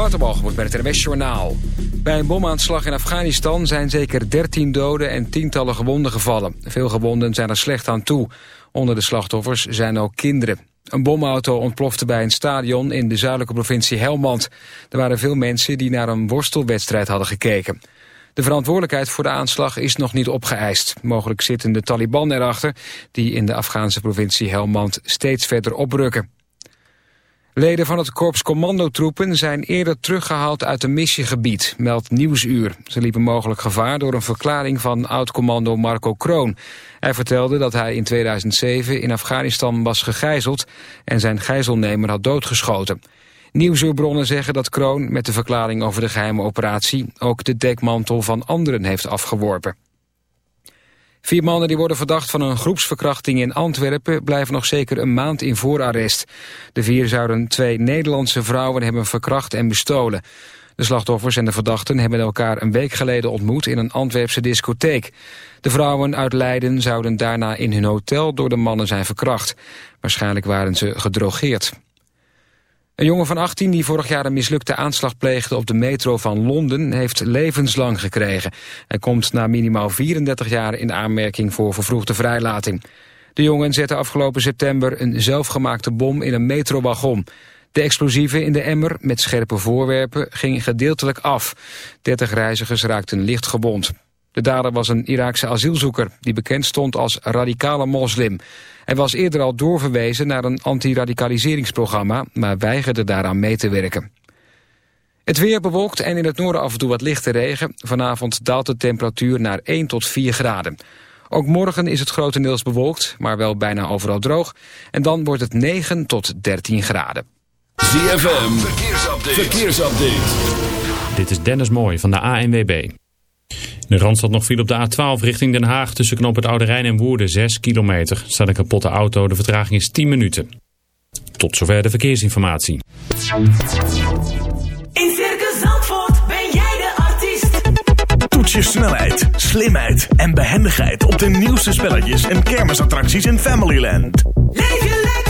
Waterbalgemoed bij het RWS Journaal. Bij een bomaanslag in Afghanistan zijn zeker 13 doden en tientallen gewonden gevallen. Veel gewonden zijn er slecht aan toe. Onder de slachtoffers zijn ook kinderen. Een bomauto ontplofte bij een stadion in de zuidelijke provincie Helmand. Er waren veel mensen die naar een worstelwedstrijd hadden gekeken. De verantwoordelijkheid voor de aanslag is nog niet opgeëist. Mogelijk zitten de Taliban erachter, die in de Afghaanse provincie Helmand steeds verder oprukken. Leden van het korps commandotroepen zijn eerder teruggehaald uit een missiegebied, meldt Nieuwsuur. Ze liepen mogelijk gevaar door een verklaring van oud-commando Marco Kroon. Hij vertelde dat hij in 2007 in Afghanistan was gegijzeld en zijn gijzelnemer had doodgeschoten. Nieuwsuurbronnen zeggen dat Kroon met de verklaring over de geheime operatie ook de dekmantel van anderen heeft afgeworpen. Vier mannen die worden verdacht van een groepsverkrachting in Antwerpen blijven nog zeker een maand in voorarrest. De vier zouden twee Nederlandse vrouwen hebben verkracht en bestolen. De slachtoffers en de verdachten hebben elkaar een week geleden ontmoet in een Antwerpse discotheek. De vrouwen uit Leiden zouden daarna in hun hotel door de mannen zijn verkracht. Waarschijnlijk waren ze gedrogeerd. Een jongen van 18 die vorig jaar een mislukte aanslag pleegde op de metro van Londen heeft levenslang gekregen. Hij komt na minimaal 34 jaar in aanmerking voor vervroegde vrijlating. De jongen zette afgelopen september een zelfgemaakte bom in een metrowagon. De explosieven in de emmer met scherpe voorwerpen ging gedeeltelijk af. 30 reizigers raakten licht gewond. De dader was een Iraakse asielzoeker die bekend stond als radicale moslim. Hij was eerder al doorverwezen naar een antiradicaliseringsprogramma, maar weigerde daaraan mee te werken. Het weer bewolkt en in het noorden af en toe wat lichte regen. Vanavond daalt de temperatuur naar 1 tot 4 graden. Ook morgen is het grotendeels bewolkt, maar wel bijna overal droog. En dan wordt het 9 tot 13 graden. ZFM, verkeersupdate. verkeersupdate. Dit is Dennis Mooij van de ANWB. De Randstad nog viel op de A12 richting Den Haag tussen knop het Oude Rijn en Woerden 6 kilometer. Er staat een kapotte auto, de vertraging is 10 minuten. Tot zover de verkeersinformatie. In Circus Zandvoort ben jij de artiest. Toets je snelheid, slimheid en behendigheid op de nieuwste spelletjes en kermisattracties in Familyland. Leef je lekker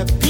the people.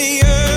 me early.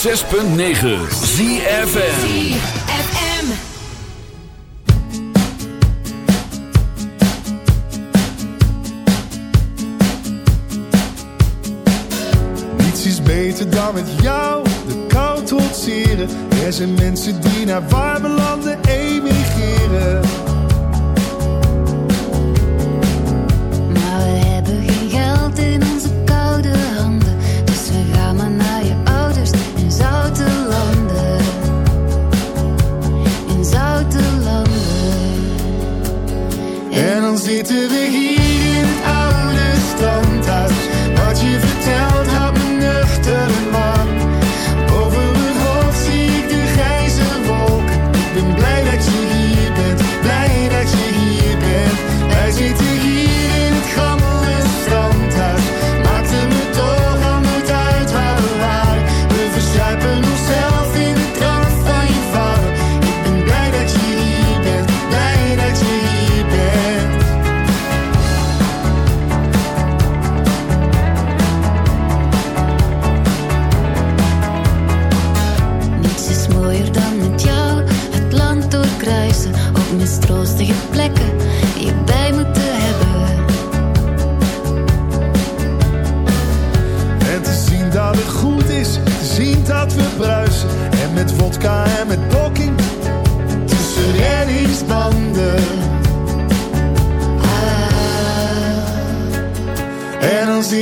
106.9 ZFN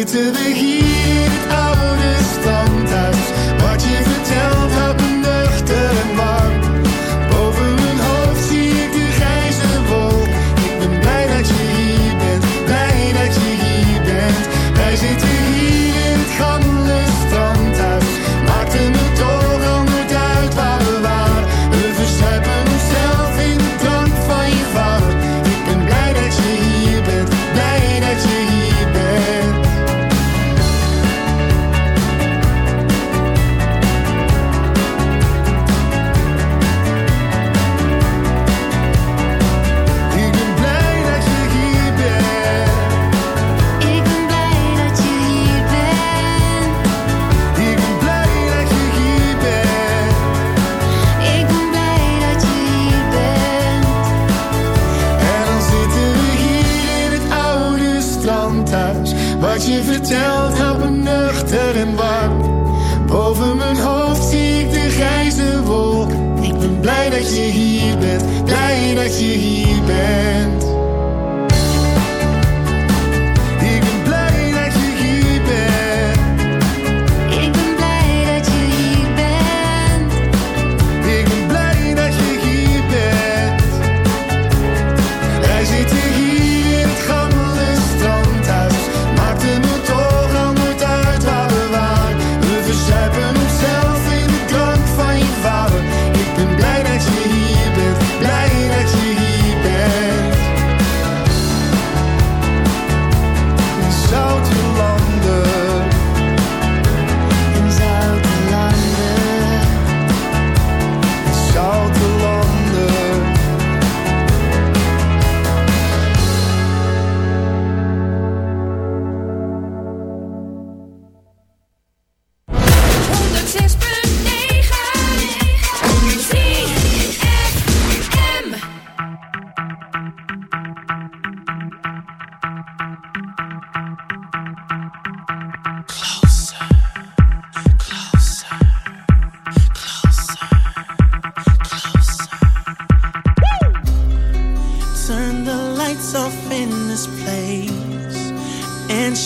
to the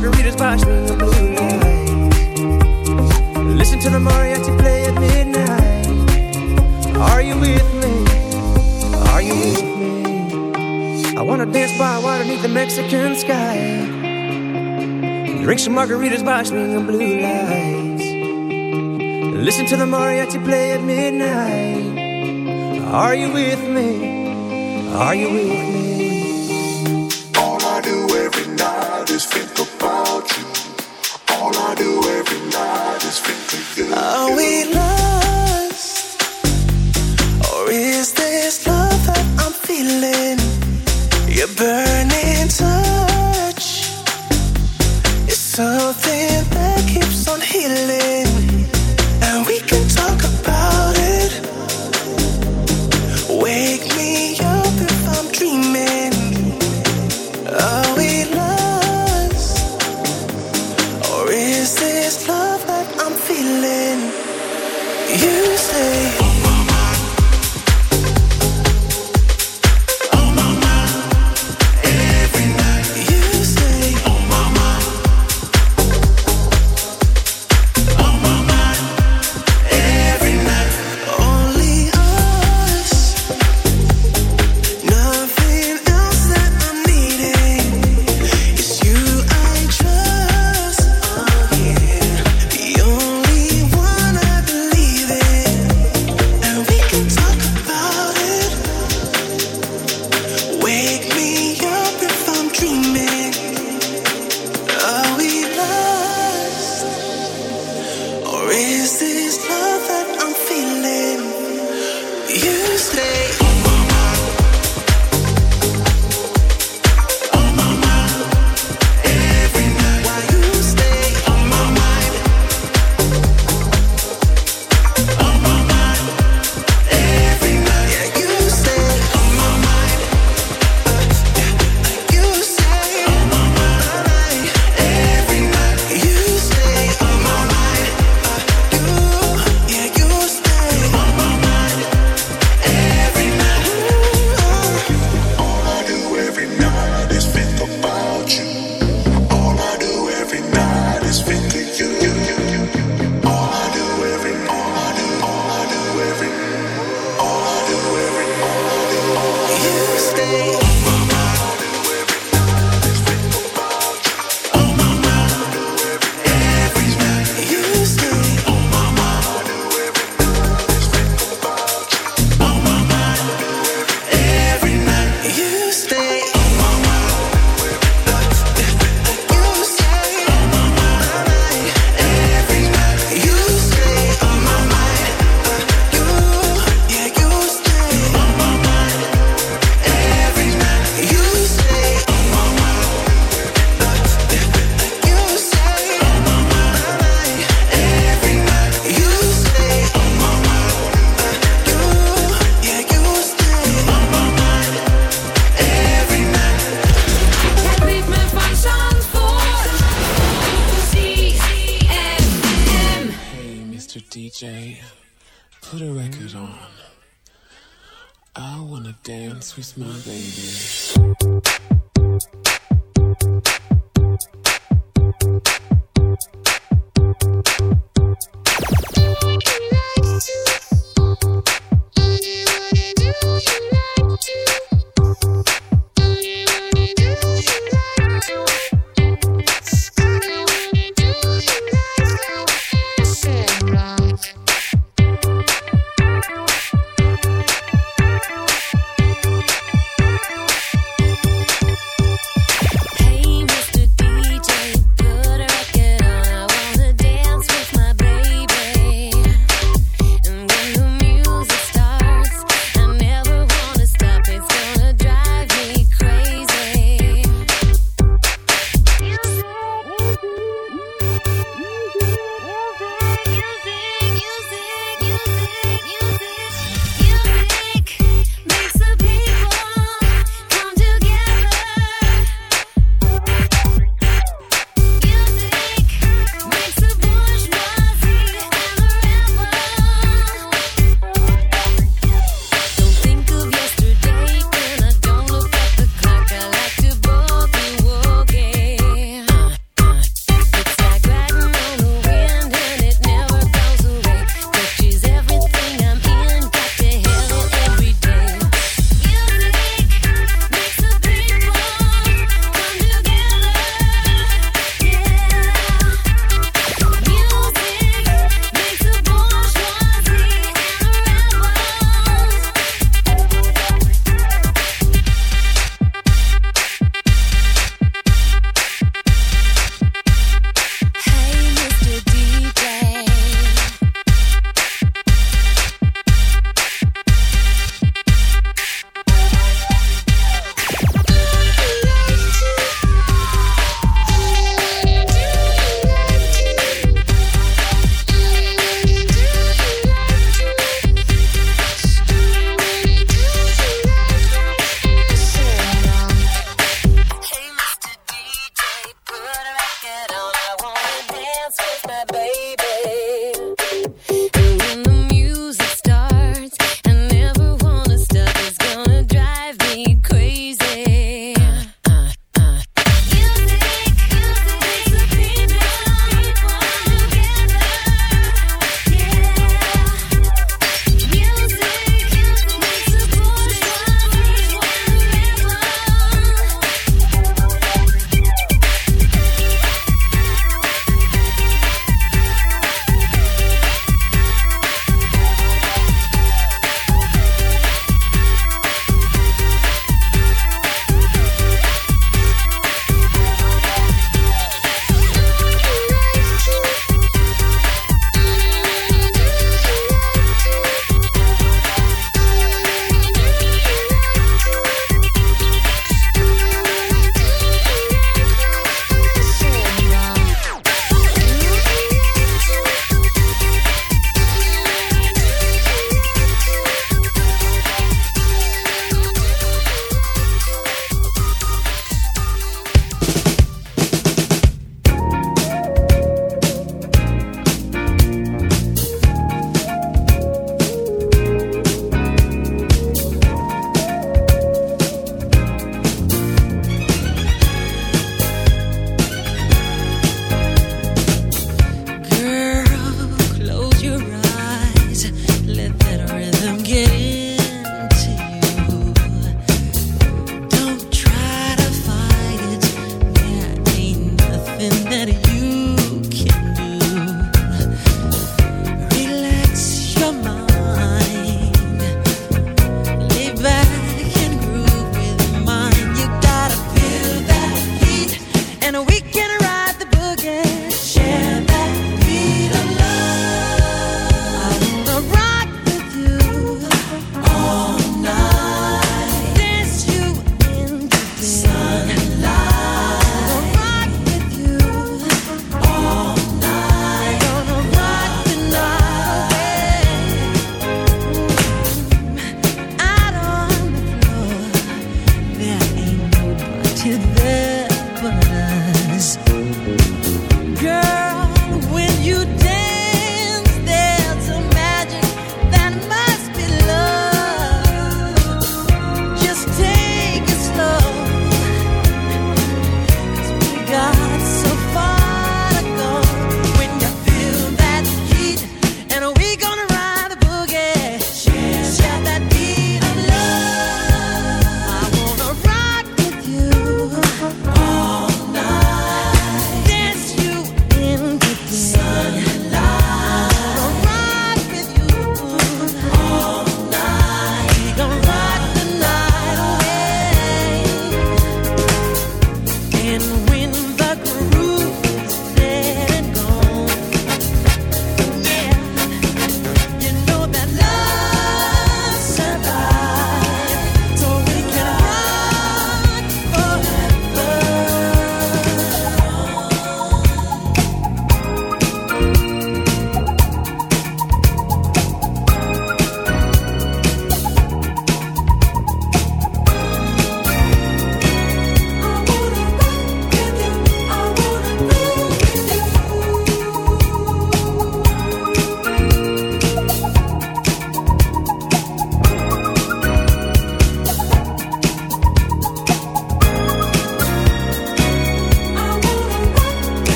margaritas by string of blue lights. Listen to the mariachi play at midnight. Are you with me? Are you with me? I wanna dance by water beneath the Mexican sky. Drink some margaritas watch string of blue lights. Listen to the mariachi play at midnight. Are you with me? Are you with me?